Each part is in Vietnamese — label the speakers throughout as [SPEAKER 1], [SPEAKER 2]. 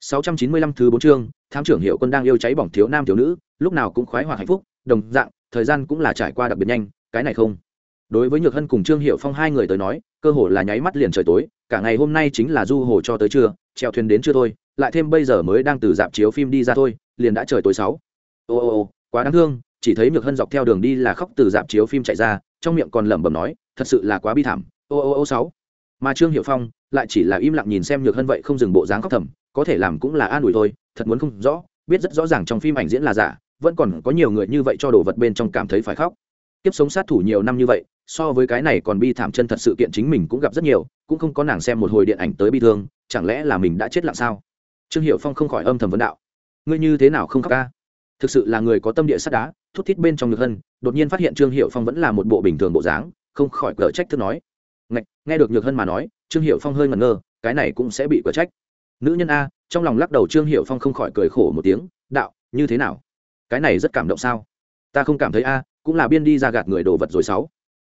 [SPEAKER 1] 695 thứ bốn chương, tham trưởng hiệu quân đang yêu cháy bỏng thiếu nam thiếu nữ, lúc nào cũng khoái hoạt hạnh phúc, đồng dạng, thời gian cũng là trải qua đặc biệt nhanh, cái này không. Đối với Nhược Hân cùng Trương Hiệu Phong hai người tới nói, cơ hồ là nháy mắt liền trời tối, cả ngày hôm nay chính là du hồ cho tới trưa, treo thuyền đến chưa thôi, lại thêm bây giờ mới đang từ dạp chiếu phim đi ra thôi, liền đã trời tối sáu. Ô ô ô, quá đáng thương, chỉ thấy Nhược Hân dọc theo đường đi là khóc từ dạp chiếu phim chạy ra, trong miệng còn lẩm bẩm nói, thật sự là quá bi thảm. Ô ô ô sáu. Mà Trương Hiệu Phong lại chỉ là im lặng nhìn xem Nhược Hân vậy không dừng bộ dáng khóc thầm, có thể làm cũng là an ủi thôi thật muốn không rõ biết rất rõ ràng trong phim ảnh diễn là giả vẫn còn có nhiều người như vậy cho đồ vật bên trong cảm thấy phải khóc. Tiếp sống sát thủ nhiều năm như vậy so với cái này còn bi thảm chân thật sự kiện chính mình cũng gặp rất nhiều cũng không có nàng xem một hồi điện ảnh tới bi thương chẳng lẽ là mình đã chết lặng sao? Trương hiệu phong không khỏi âm thầm vấn đạo. Ngươi như thế nào không khóc ca? Thực sự là người có tâm địa sắt đá thút thít bên trong ngực hân đột nhiên phát hiện trương hiệu phong vẫn là một bộ bình thường bộ dáng không khỏi cờ trách thức nói. Ngạch, nghe được nhược hân mà nói trương hiệu phong hơi ngẩn ngơ cái này cũng sẽ bị cờ trách nữ nhân a, trong lòng lắc đầu trương hiệu phong không khỏi cười khổ một tiếng, đạo, như thế nào? Cái này rất cảm động sao? Ta không cảm thấy a, cũng là biên đi ra gạt người đồ vật rồi sáu.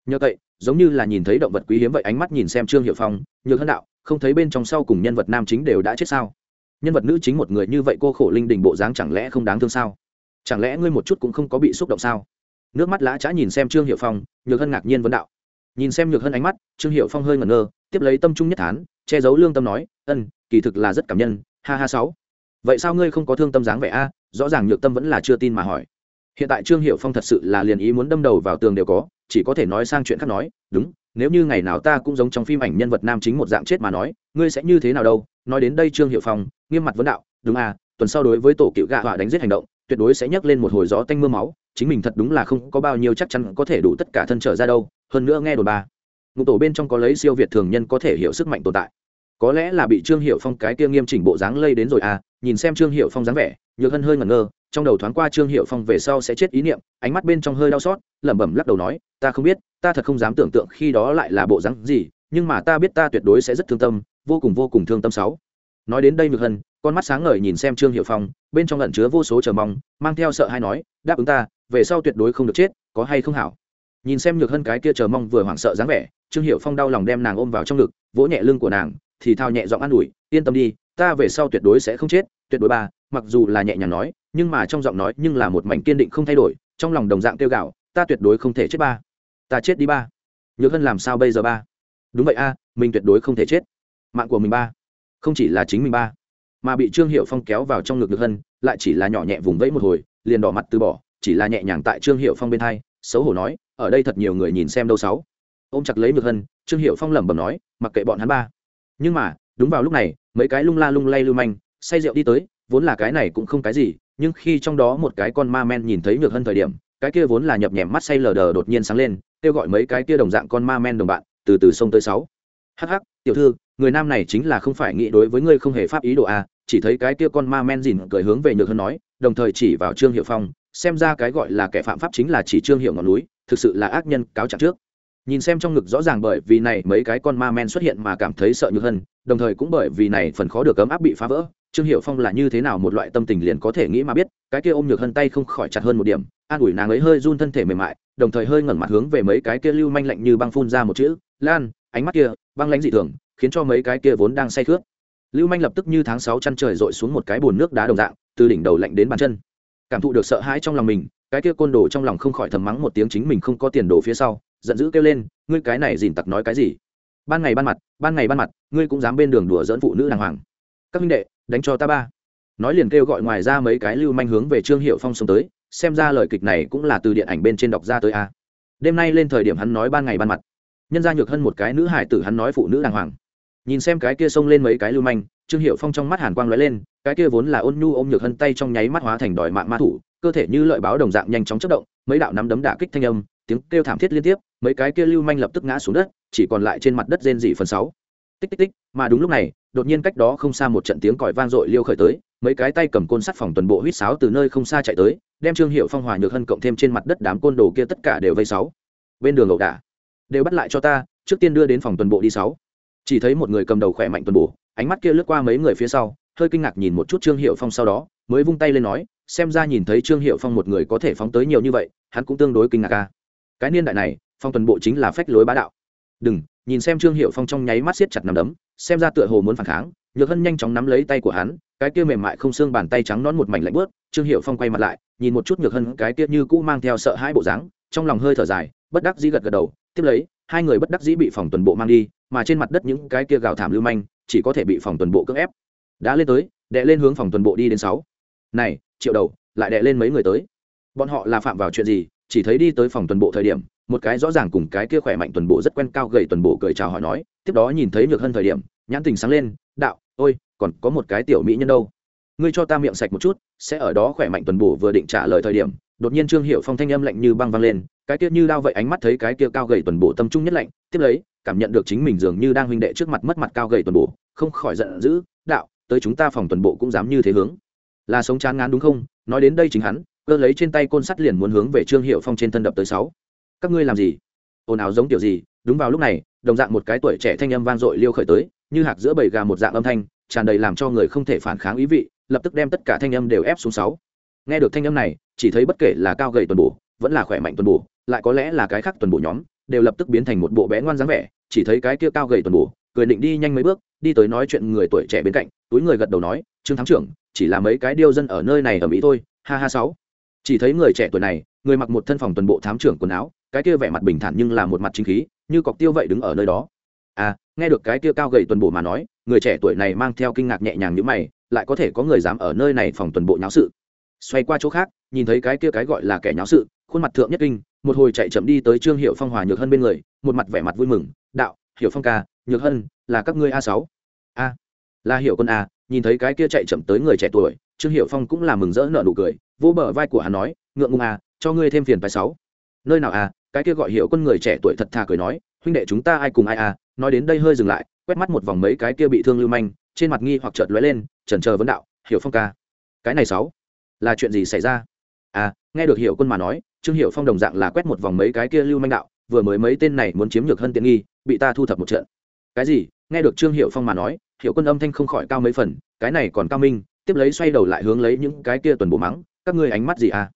[SPEAKER 1] Nhờ vậy, giống như là nhìn thấy động vật quý hiếm vậy ánh mắt nhìn xem trương hiệu phong, nhược hân đạo, không thấy bên trong sau cùng nhân vật nam chính đều đã chết sao? Nhân vật nữ chính một người như vậy cô khổ linh đình bộ dáng chẳng lẽ không đáng thương sao? Chẳng lẽ ngươi một chút cũng không có bị xúc động sao? Nước mắt lã trá nhìn xem trương hiệu phong, nhược hân ngạc nhiên vấn đạo. Nhìn xem nhược hân ánh mắt, trương hiệu phong hơi ngẩn ngơ, tiếp lấy tâm trung nhất thán, che giấu lương tâm nói, ân kỳ thực là rất cảm nhân, ha ha sáu. Vậy sao ngươi không có thương tâm dáng vẻ a? Rõ ràng nhược tâm vẫn là chưa tin mà hỏi. Hiện tại trương hiệu phong thật sự là liền ý muốn đâm đầu vào tường đều có, chỉ có thể nói sang chuyện khác nói, đúng, nếu như ngày nào ta cũng giống trong phim ảnh nhân vật nam chính một dạng chết mà nói, ngươi sẽ như thế nào đâu? Nói đến đây trương hiệu phong, nghiêm mặt vấn đạo, đúng à tuần sau đối với tổ cựu gạ họa đánh giết hành động, tuyệt đối sẽ nhấc lên một hồi gió tanh mưa máu, chính mình thật đúng là không có bao nhiêu chắc chắn có thể đủ tất cả thân trở ra đâu, hơn nữa nghe đồn ba. Ngụ tổ bên trong có lấy siêu việt thường nhân có thể hiểu sức mạnh tồn tại có lẽ là bị trương hiệu phong cái kia nghiêm chỉnh bộ dáng lây đến rồi à nhìn xem trương hiệu phong dáng vẻ, nhược hân hơi ngẩn ngơ, trong đầu thoáng qua trương hiệu phong về sau sẽ chết ý niệm, ánh mắt bên trong hơi đau xót, lẩm bẩm lắc đầu nói, ta không biết, ta thật không dám tưởng tượng khi đó lại là bộ dáng gì, nhưng mà ta biết ta tuyệt đối sẽ rất thương tâm, vô cùng vô cùng thương tâm sáu. Nói đến đây nhược hân, con mắt sáng ngời nhìn xem trương hiệu phong, bên trong lẩn chứa vô số chờ mong, mang theo sợ hay nói, đáp ứng ta, về sau tuyệt đối không được chết, có hay không hảo? Nhìn xem nhược hân cái kia chờ mong vừa hoảng sợ dáng vẻ, trương hiệu phong đau lòng đem nàng ôm vào trong ngực, vỗ nhẹ lưng của nàng thì thao nhẹ giọng an ủi, yên tâm đi, ta về sau tuyệt đối sẽ không chết, tuyệt đối ba. Mặc dù là nhẹ nhàng nói, nhưng mà trong giọng nói nhưng là một mảnh kiên định không thay đổi, trong lòng đồng dạng kêu gạo ta tuyệt đối không thể chết ba. Ta chết đi ba. Nhược hân làm sao bây giờ ba? Đúng vậy a, mình tuyệt đối không thể chết. Mạng của mình ba. Không chỉ là chính mình ba. Mà bị trương hiệu phong kéo vào trong ngực nhược hân, lại chỉ là nhỏ nhẹ vùng vẫy một hồi, liền đỏ mặt từ bỏ, chỉ là nhẹ nhàng tại trương hiệu phong bên hai, xấu hổ nói, ở đây thật nhiều người nhìn xem đâu sáu. Ôm chặt lấy nhược hân, trương hiệu phong lẩm bẩm nói, mặc kệ bọn hắn ba nhưng mà, đúng vào lúc này, mấy cái lung la lung lay lưu manh, say rượu đi tới, vốn là cái này cũng không cái gì, nhưng khi trong đó một cái con ma men nhìn thấy nhược hân thời điểm, cái kia vốn là nhập nhèm mắt say lờ đờ đột nhiên sáng lên, kêu gọi mấy cái kia đồng dạng con ma men đồng bạn, từ từ sông tới sáu. Hh tiểu thư, người nam này chính là không phải nghĩ đối với ngươi không hề pháp ý đồ a chỉ thấy cái kia con ma men dìn cười hướng về nhược hân nói, đồng thời chỉ vào trương hiệu phong, xem ra cái gọi là kẻ phạm pháp chính là chỉ trương hiệu ngọn núi, thực sự là ác nhân cáo trạng trước nhìn xem trong ngực rõ ràng bởi vì này mấy cái con ma men xuất hiện mà cảm thấy sợ nhược hân đồng thời cũng bởi vì này phần khó được ấm áp bị phá vỡ, trương hiệu phong là như thế nào một loại tâm tình liền có thể nghĩ mà biết, cái kia ôm nhược hân tay không khỏi chặt hơn một điểm, an ủi nàng ấy hơi run thân thể mềm mại, đồng thời hơi ngẩng mặt hướng về mấy cái kia lưu manh lạnh như băng phun ra một chữ, lan, ánh mắt kia, băng lãnh dị thường, khiến cho mấy cái kia vốn đang say khướt. Lưu manh lập tức như tháng sáu chăn trời dội xuống một cái bồn nước đá đồng dạng, từ đỉnh đầu lạnh đến bàn chân. Cảm thụ được sợ hãi trong lòng mình, cái kia côn đồ trong lòng không khỏi thầm mắng một tiếng chính mình không có tiền đồ phía sau giận dữ kêu lên, ngươi cái này dìn tặc nói cái gì? Ban ngày ban mặt, ban ngày ban mặt, ngươi cũng dám bên đường đùa dẫn phụ nữ đàng hoàng. Các minh đệ, đánh cho ta ba. Nói liền kêu gọi ngoài ra mấy cái lưu manh hướng về trương hiệu phong xông tới, xem ra lời kịch này cũng là từ điện ảnh bên trên đọc ra tới a. Đêm nay lên thời điểm hắn nói ban ngày ban mặt. Nhân ra nhược hơn một cái nữ hải tử hắn nói phụ nữ đàng hoàng. Nhìn xem cái kia xông lên mấy cái lưu manh, trương hiệu phong trong mắt hàn quang lóe lên, cái kia vốn là ôn nhu ôm nhược hân tay trong nháy mắt hóa thành đòi mạng ma thủ, cơ thể như lợi báo đồng dạng nhanh chóng chất động, mấy đạo nắm đấm đả kích thanh âm, tiếng kêu thảm thiết liên tiếp mấy cái kia lưu manh lập tức ngã xuống đất, chỉ còn lại trên mặt đất rên dị phần sáu. Tích tích tích, mà đúng lúc này, đột nhiên cách đó không xa một trận tiếng còi vang dội liêu khởi tới, mấy cái tay cầm côn sắt phòng tuần bộ huýt sáo từ nơi không xa chạy tới, đem trương hiệu phong hòa nhược hân cộng thêm trên mặt đất đám côn đồ kia tất cả đều vây sáu. Bên đường ẩu đả, đều bắt lại cho ta, trước tiên đưa đến phòng tuần bộ đi sáu. Chỉ thấy một người cầm đầu khỏe mạnh tuần bộ ánh mắt kia lướt qua mấy người phía sau, hơi kinh ngạc nhìn một chút trương hiệu phong sau đó, mới vung tay lên nói, xem ra nhìn thấy trương hiệu phong một người có thể phóng tới nhiều như vậy, hắn cũng tương đối kinh ngạc ca cái niên đại này phong tuần bộ chính là phách lối bá đạo. Đừng, nhìn xem trương hiệu phong trong nháy mắt siết chặt nằm đấm, xem ra tựa hồ muốn phản kháng, nhược hân nhanh chóng nắm lấy tay của hắn, cái kia mềm mại không xương bàn tay trắng nón một mảnh lạnh bớt trương hiệu phong quay mặt lại, nhìn một chút nhược hân cái kia như cũ mang theo sợ hãi bộ dáng, trong lòng hơi thở dài, bất đắc dĩ gật gật đầu, tiếp lấy, hai người bất đắc dĩ bị phòng tuần bộ mang đi, mà trên mặt đất những cái kia gào thảm lưu manh, chỉ có thể bị phòng tuần bộ cưỡng ép. Đã lên tới, đệ lên hướng phòng tuần bộ đi đến sáu. Này, triệu đầu, lại đệ lên mấy người tới? Bọn họ là phạm vào chuyện gì, chỉ thấy đi tới phòng tuần bộ thời điểm một cái rõ ràng cùng cái kia khỏe mạnh tuần bộ rất quen cao gầy tuần bộ cười chào hỏi nói, tiếp đó nhìn thấy nhược hơn thời điểm, nhãn tình sáng lên, đạo, ôi, còn có một cái tiểu mỹ nhân đâu. Ngươi cho ta miệng sạch một chút, sẽ ở đó khỏe mạnh tuần bổ vừa định trả lời thời điểm. Đột nhiên trương hiệu phong thanh âm lạnh như băng văng lên, cái kia như đao vậy ánh mắt thấy cái kia cao gầy tuần bổ tâm trung nhất lạnh, tiếp lấy, cảm nhận được chính mình dường như đang huynh đệ trước mặt mất mặt cao gầy tuần bổ không khỏi giận dữ, đạo, tới chúng ta phòng tuần bộ cũng dám như thế hướng. Là sống chán ngán đúng không? Nói đến đây chính hắn, cơ lấy trên tay côn sắt liền muốn hướng về trương hiệu phong trên thân đập tới sáu các ngươi làm gì? Ồn ào giống kiểu gì? Đúng vào lúc này, đồng dạng một cái tuổi trẻ thanh âm vang dội liêu khởi tới, như hạc giữa bầy gà một dạng âm thanh, tràn đầy làm cho người không thể phản kháng ý vị, lập tức đem tất cả thanh âm đều ép xuống sáu. Nghe được thanh âm này, chỉ thấy bất kể là cao gầy tuần bổ, vẫn là khỏe mạnh tuần bổ, lại có lẽ là cái khác tuần bổ nhóm, đều lập tức biến thành một bộ bé ngoan dáng vẻ, chỉ thấy cái kia cao gầy tuần bổ, cười định đi nhanh mấy bước, đi tới nói chuyện người tuổi trẻ bên cạnh, túi người gật đầu nói, trương thắng trưởng, chỉ là mấy cái điêu dân ở nơi này ở mỹ thôi, ha ha sáu. Chỉ thấy người trẻ tuổi này, người mặc một thân phòng tuần bộ thám trưởng quần áo cái kia vẻ mặt bình thản nhưng là một mặt chính khí, như cọc tiêu vậy đứng ở nơi đó. À nghe được cái kia cao gầy tuần bộ mà nói, người trẻ tuổi này mang theo kinh ngạc nhẹ nhàng như mày, lại có thể có người dám ở nơi này phòng tuần bộ nháo sự. Xoay qua chỗ khác, nhìn thấy cái kia cái gọi là kẻ nháo sự, khuôn mặt thượng nhất kinh, một hồi chạy chậm đi tới trương hiệu phong hòa nhược hân bên người, một mặt vẻ mặt vui mừng, đạo hiểu phong ca, nhược hân, là các ngươi a sáu? A, là hiểu quân a. Nhìn thấy cái kia chạy chậm tới người trẻ tuổi, trương hiệu phong cũng là mừng rỡ nợ nụ cười, vỗ bờ vai của hắn nói, ngượng ngùng a, cho ngươi thêm phiền phải sáu nơi nào à, cái kia gọi hiệu quân người trẻ tuổi thật thà cười nói huynh đệ chúng ta ai cùng ai à, nói đến đây hơi dừng lại quét mắt một vòng mấy cái kia bị thương lưu manh trên mặt nghi hoặc chợt lóe lên chần chờ vấn đạo hiểu phong ca cái này sáu là chuyện gì xảy ra? À nghe được hiểu quân mà nói trương hiểu phong đồng dạng là quét một vòng mấy cái kia lưu manh đạo vừa mới mấy tên này muốn chiếm nhược hơn tiện nghi bị ta thu thập một trận. Cái gì? Nghe được trương hiểu phong mà nói hiểu quân âm thanh không khỏi cao mấy phần cái này còn cao minh tiếp lấy xoay đầu lại hướng lấy những cái kia tuần bộ mắng các ngươi ánh mắt gì à?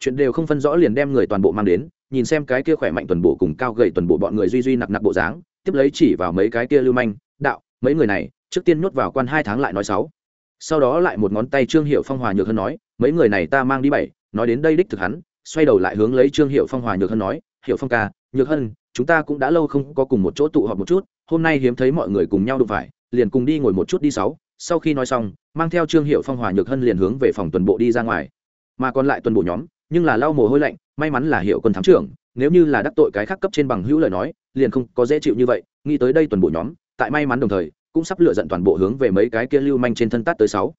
[SPEAKER 1] Chuyện đều không phân rõ liền đem người toàn bộ mang đến nhìn xem cái kia khỏe mạnh tuần bộ cùng cao gầy tuần bộ bọn người duy duy nặc nặc bộ dáng, tiếp lấy chỉ vào mấy cái kia lưu manh, đạo, mấy người này, trước tiên nhốt vào quan hai tháng lại nói sáu. Sau đó lại một ngón tay trương hiệu phong hòa nhược hơn nói, mấy người này ta mang đi bảy, nói đến đây đích thực hắn. Xoay đầu lại hướng lấy trương hiệu phong hòa nhược hơn nói hiệu phong ca, nhược hơn chúng ta cũng đã lâu không có cùng một chỗ tụ họp một chút, hôm nay hiếm thấy mọi người cùng nhau đụng phải, liền cùng đi ngồi một chút đi sáu. Sau khi nói xong, mang theo trương hiệu phong hòa nhược hân liền hướng về phòng tuần bộ đi ra ngoài. Mà còn lại tuần bộ nhóm nhưng là lau mồ hôi lạnh, may mắn là hiệu quân thám trưởng, nếu như là đắc tội cái khác cấp trên bằng hữu lời nói, liền không có dễ chịu như vậy, nghĩ tới đây tuần bộ nhóm, tại may mắn đồng thời, cũng sắp lựa giận toàn bộ hướng về mấy cái kia lưu manh trên thân tát tới sáu.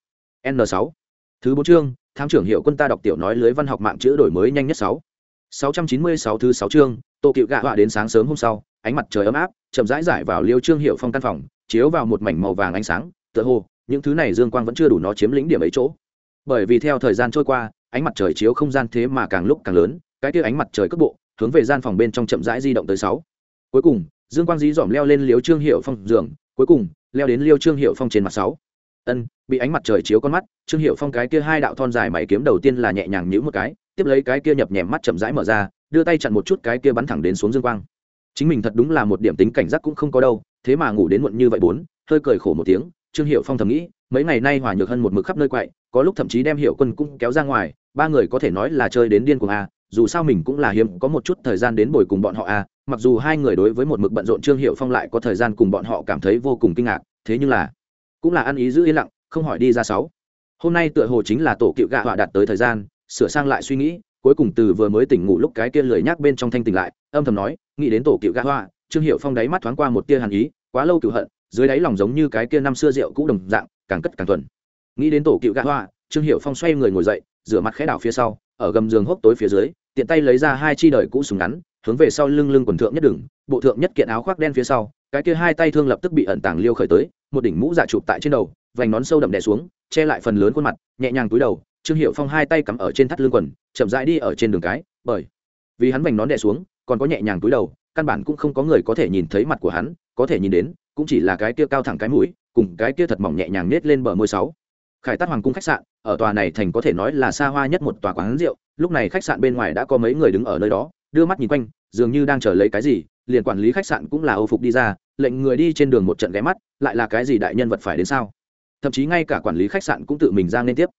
[SPEAKER 1] N sáu. Thứ bốn chương, thám trưởng hiệu quân ta đọc tiểu nói lưới văn học mạng chữ đổi mới nhanh nhất sáu. Sáu trăm chín mươi sáu thứ sáu chương, tô cựu gạ họa đến sáng sớm hôm sau, ánh mặt trời ấm áp, chậm rãi rải vào liêu trương hiệu phong căn phòng, chiếu vào một mảnh màu vàng ánh sáng, tựa hồ, những thứ này dương quang vẫn chưa đủ nó chiếm lĩnh điểm ấy chỗ. Bởi vì theo thời gian trôi qua ánh mặt trời chiếu không gian thế mà càng lúc càng lớn, cái kia ánh mặt trời cước bộ, hướng về gian phòng bên trong chậm rãi di động tới sáu. Cuối cùng, dương quang dí dỏm leo lên liếu trương hiệu phong giường, cuối cùng, leo đến liêu trương hiệu phong trên mặt sáu. Ân, bị ánh mặt trời chiếu con mắt, trương hiệu phong cái kia hai đạo thon dài mày kiếm đầu tiên là nhẹ nhàng nhữ một cái, tiếp lấy cái kia nhập nhèm mắt chậm rãi mở ra, đưa tay chặn một chút cái kia bắn thẳng đến xuống dương quang. Chính mình thật đúng là một điểm tính cảnh giác cũng không có đâu, thế mà ngủ đến muộn như vậy bốn, hơi cười khổ một tiếng trương hiệu phong thầm nghĩ, mấy ngày nay hòa nhược hơn một mực khắp nơi quậy, có lúc thậm chí đem hiệu quân cũng kéo ra ngoài, ba người có thể nói là chơi đến điên cuồng a dù sao mình cũng là hiếm, có một chút thời gian đến bồi cùng bọn họ a mặc dù hai người đối với một mực bận rộn trương hiệu phong lại có thời gian cùng bọn họ cảm thấy vô cùng kinh ngạc, thế nhưng là cũng là ăn ý giữ yên lặng, không hỏi đi ra sáu. Hôm nay tựa hồ chính là tổ cựu gạ họa đạt tới thời gian, sửa sang lại suy nghĩ, cuối cùng từ vừa mới tỉnh ngủ lúc cái kia lười nhác bên trong thanh tỉnh lại, âm thầm nói, nghĩ đến tổ cựu gạ họa, trương hiệu phong đáy mắt thoáng qua một tia hàn ý, quá lâu cựu hận dưới đáy lòng giống như cái kia năm xưa rượu cũ đồng dạng, càng cất càng thuần. Nghĩ đến tổ cựu gạ hoa, trương hiệu phong xoay người ngồi dậy, rửa mặt khẽ đảo phía sau, ở gầm giường hốc tối phía dưới, tiện tay lấy ra hai chi đời cũ súng ngắn, hướng về sau lưng lưng quần thượng nhất đừng, bộ thượng nhất kiện áo khoác đen phía sau, cái kia hai tay thương lập tức bị ẩn tàng liêu khởi tới, một đỉnh mũ dạ chụp tại trên đầu, vành nón sâu đậm đè xuống, che lại phần lớn khuôn mặt, nhẹ nhàng túi đầu, trương hiệu phong hai tay cắm ở trên thắt lưng quần, chậm rãi đi ở trên đường cái, bởi vì hắn vành nón đè xuống, còn có nhẹ nhàng túi đầu, căn bản cũng không có người có thể nhìn thấy mặt của hắn có thể nhìn đến, cũng chỉ là cái kia cao thẳng cái mũi, cùng cái kia thật mỏng nhẹ nhàng nết lên bờ môi sáu. Khải tát hoàng cung khách sạn, ở tòa này thành có thể nói là xa hoa nhất một tòa quán rượu, lúc này khách sạn bên ngoài đã có mấy người đứng ở nơi đó, đưa mắt nhìn quanh, dường như đang chờ lấy cái gì, liền quản lý khách sạn cũng là âu phục đi ra, lệnh người đi trên đường một trận ghé mắt, lại là cái gì đại nhân vật phải đến sao? Thậm chí ngay cả quản lý khách sạn cũng tự mình ra nên tiếp.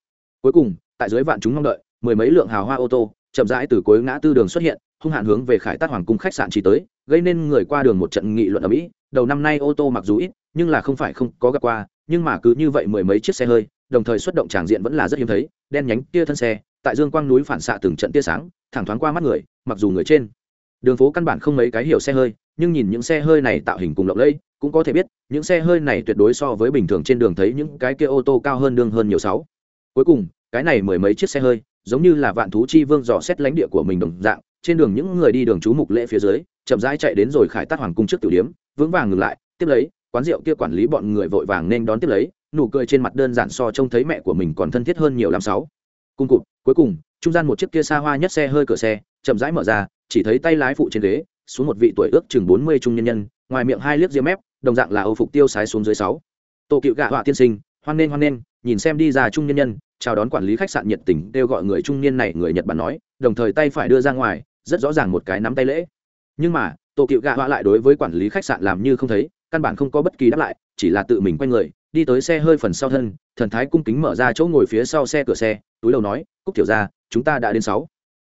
[SPEAKER 1] Cuối cùng, tại dưới vạn chúng mong đợi, mười mấy lượng hào hoa ô tô, chậm rãi từ cuối ngã tư đường xuất hiện, hung hạn hướng về khải tát hoàng cung khách sạn chỉ tới, gây nên người qua đường một trận nghị luận ở mỹ đầu năm nay ô tô mặc dù ít, nhưng là không phải không có gặp qua, nhưng mà cứ như vậy mười mấy chiếc xe hơi, đồng thời xuất động tràng diện vẫn là rất hiếm thấy, đen nhánh tia thân xe, tại dương quang núi phản xạ từng trận tia sáng, thẳng thoáng qua mắt người, mặc dù người trên. Đường phố căn bản không mấy cái hiểu xe hơi, nhưng nhìn những xe hơi này tạo hình cùng lộng lẫy, cũng có thể biết, những xe hơi này tuyệt đối so với bình thường trên đường thấy những cái kia ô tô cao hơn đường hơn nhiều sáu. Cuối cùng, cái này mười mấy chiếc xe hơi, giống như là vạn thú chi vương dò xét lãnh địa của mình đồng dạng, trên đường những người đi đường chú mục lễ phía dưới, chậm rãi chạy đến rồi khải tát hoàng cung trước tiểu điếm vững vàng ngừng lại, tiếp lấy, quán rượu kia quản lý bọn người vội vàng nên đón tiếp lấy, nụ cười trên mặt đơn giản so trông thấy mẹ của mình còn thân thiết hơn nhiều làm sáu. Cung cụt, cuối cùng, trung gian một chiếc kia xa hoa nhất xe hơi cửa xe, chậm rãi mở ra, chỉ thấy tay lái phụ trên ghế, xuống một vị tuổi ước chừng bốn mươi trung nhân nhân, ngoài miệng hai liếc diêm mép, đồng dạng là âu phục tiêu sái xuống dưới sáu. Tổ cựu gạ họa tiên sinh, hoan nên hoan nên nhìn xem đi ra trung nhân nhân, chào đón quản lý khách sạn nhiệt tình đều gọi người trung niên này người nhật bản nói, đồng thời tay phải đưa ra ngoài, rất rõ ràng một cái nắm tay lễ nhưng mà, tổ cựu gạ họa lại đối với quản lý khách sạn làm như không thấy, căn bản không có bất kỳ đáp lại, chỉ là tự mình quay người, đi tới xe hơi phần sau thân, thần thái cung kính mở ra chỗ ngồi phía sau xe cửa xe, túi đầu nói, cúc tiểu ra chúng ta đã đến sáu.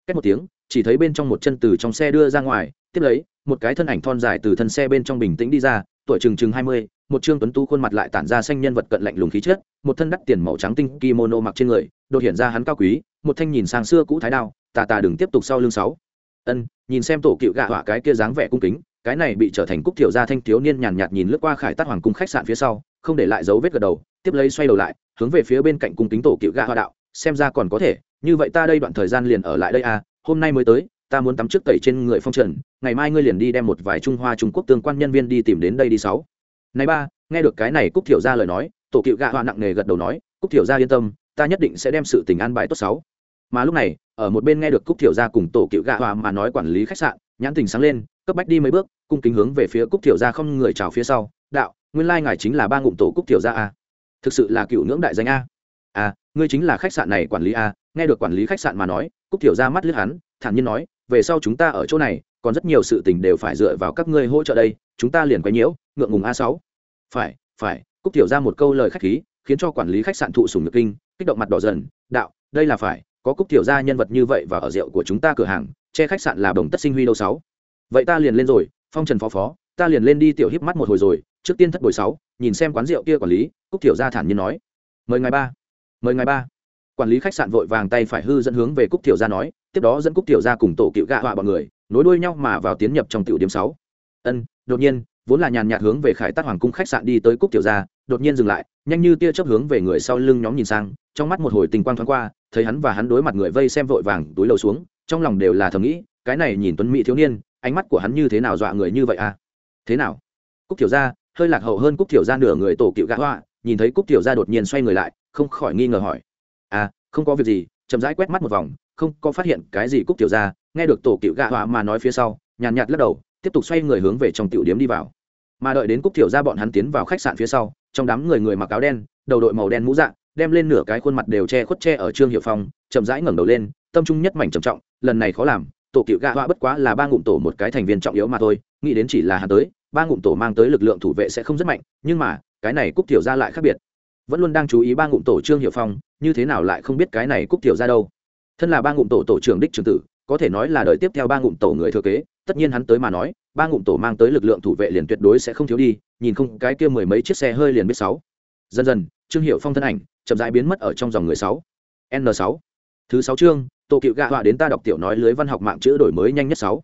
[SPEAKER 1] Cách một tiếng, chỉ thấy bên trong một chân từ trong xe đưa ra ngoài, tiếp lấy, một cái thân ảnh thon dài từ thân xe bên trong bình tĩnh đi ra, tuổi chừng chừng hai mươi, một trương tuấn tú khuôn mặt lại tản ra xanh nhân vật cận lạnh lùng khí chất, một thân đắt tiền màu trắng tinh kimono mặc trên người, đột hiện ra hắn cao quý, một thanh nhìn sang xưa cũ thái đao tà tà đừng tiếp tục sau lưng sáu ân, nhìn xem tổ cựu gạ họa cái kia dáng vẻ cung kính, cái này bị trở thành cúc tiểu gia thanh thiếu niên nhàn nhạt nhìn lướt qua khải tát hoàng cung khách sạn phía sau, không để lại dấu vết gật đầu, tiếp lấy xoay đầu lại, hướng về phía bên cạnh cung kính tổ cựu gạ hoa đạo, xem ra còn có thể, như vậy ta đây đoạn thời gian liền ở lại đây à hôm nay mới tới, ta muốn tắm trước tẩy trên người phong trần, ngày mai ngươi liền đi đem một vài trung hoa trung quốc tương quan nhân viên đi tìm đến đây đi sáu. Này ba, nghe được cái này cúc thiểu gia lời nói, tổ cựu gạ họa nặng nề gật đầu nói, cúc thiểu gia yên tâm, ta nhất định sẽ đem sự tình an bài tốt sáu mà lúc này, ở một bên nghe được cúc thiểu gia cùng tổ cựu gạ hòa mà nói quản lý khách sạn, nhãn tình sáng lên, cấp bách đi mấy bước, cung kính hướng về phía cúc thiểu gia không người chào phía sau, đạo, nguyên lai ngài chính là ba ngụm tổ cúc thiểu gia a. Thực sự là cựu ngưỡng đại danh a. A ngươi chính là khách sạn này quản lý a. Nghe được quản lý khách sạn mà nói, cúc thiểu gia mắt lướt hắn, thản nhiên nói, về sau chúng ta ở chỗ này, còn rất nhiều sự tình đều phải dựa vào các ngươi hỗ trợ đây, chúng ta liền quấy nhiễu, ngượng ngùng a sáu. Phải phải. Cúc thiểu ra một câu lời khách khí, khiến cho quản lý khách sạn thụ sùng nhược kinh, kích động mặt đỏ dần, đạo, đây là phải có cúc tiểu gia nhân vật như vậy và ở rượu của chúng ta cửa hàng, che khách sạn là đồng tất sinh huy đâu sáu. Vậy ta liền lên rồi, phong trần phó phó, ta liền lên đi tiểu híp mắt một hồi rồi, trước tiên thất bồi sáu, nhìn xem quán rượu kia quản lý, cúc tiểu gia thản nhiên nói. Mời ngày ba, mời ngày ba. Quản lý khách sạn vội vàng tay phải hư dẫn hướng về cúc tiểu gia nói, tiếp đó dẫn cúc tiểu gia cùng tổ cựu gạ họa bọn người, nối đuôi nhau mà vào tiến nhập trong tiểu điểm sáu. Ân, đột nhiên, vốn là nhàn nhạt hướng về khải tát hoàng cung khách sạn đi tới cúc tiểu gia, đột nhiên dừng lại, nhanh như tia chớp hướng về người sau lưng nhóm nhìn sang trong mắt một hồi tình quang thoáng qua, thấy hắn và hắn đối mặt người vây xem vội vàng túi lầu xuống, trong lòng đều là thầm nghĩ, cái này nhìn tuấn mỹ thiếu niên, ánh mắt của hắn như thế nào dọa người như vậy à? Thế nào? Cúc tiểu gia, hơi lạc hậu hơn cúc tiểu gia nửa người tổ cựu gã hoa nhìn thấy cúc tiểu gia đột nhiên xoay người lại, không khỏi nghi ngờ hỏi. À không có việc gì, chậm rãi quét mắt một vòng, không có phát hiện cái gì cúc tiểu gia, nghe được tổ cựu gã hoa mà nói phía sau, nhàn nhạt lắc đầu, tiếp tục xoay người hướng về trong tiểu điếm đi vào. Mà đợi đến cúc tiểu gia bọn hắn tiến vào khách sạn phía sau, trong đám người người mặc áo đen, đầu đội màu đen mũ dạng đem lên nửa cái khuôn mặt đều che khuất che ở trương hiệu phong, chậm rãi ngẩng đầu lên, tâm trung nhất mảnh trầm trọng, lần này khó làm, tổ cựu gạ họa bất quá là ba ngụm tổ một cái thành viên trọng yếu mà thôi, nghĩ đến chỉ là hà tới, ba ngụm tổ mang tới lực lượng thủ vệ sẽ không rất mạnh, nhưng mà, cái này cúc tiểu ra lại khác biệt. Vẫn luôn đang chú ý ba ngụm tổ trương hiệu phong, như thế nào lại không biết cái này cúc tiểu ra đâu. Thân là ba ngụm tổ tổ trưởng đích trường tử, có thể nói là đợi tiếp theo ba ngụm tổ người thừa kế, tất nhiên hắn tới mà nói, ba ngụm tổ mang tới lực lượng thủ vệ liền tuyệt đối sẽ không thiếu đi, nhìn không, cái kia mười mấy chiếc xe hơi liền biết sáu. Dần dần, trương hiệu phong thân ảnh chậm rãi biến mất ở trong dòng người sáu. N sáu. Thứ sáu chương tổ cựu gạ họa đến ta đọc tiểu nói lưới văn học mạng chữ đổi mới nhanh nhất sáu.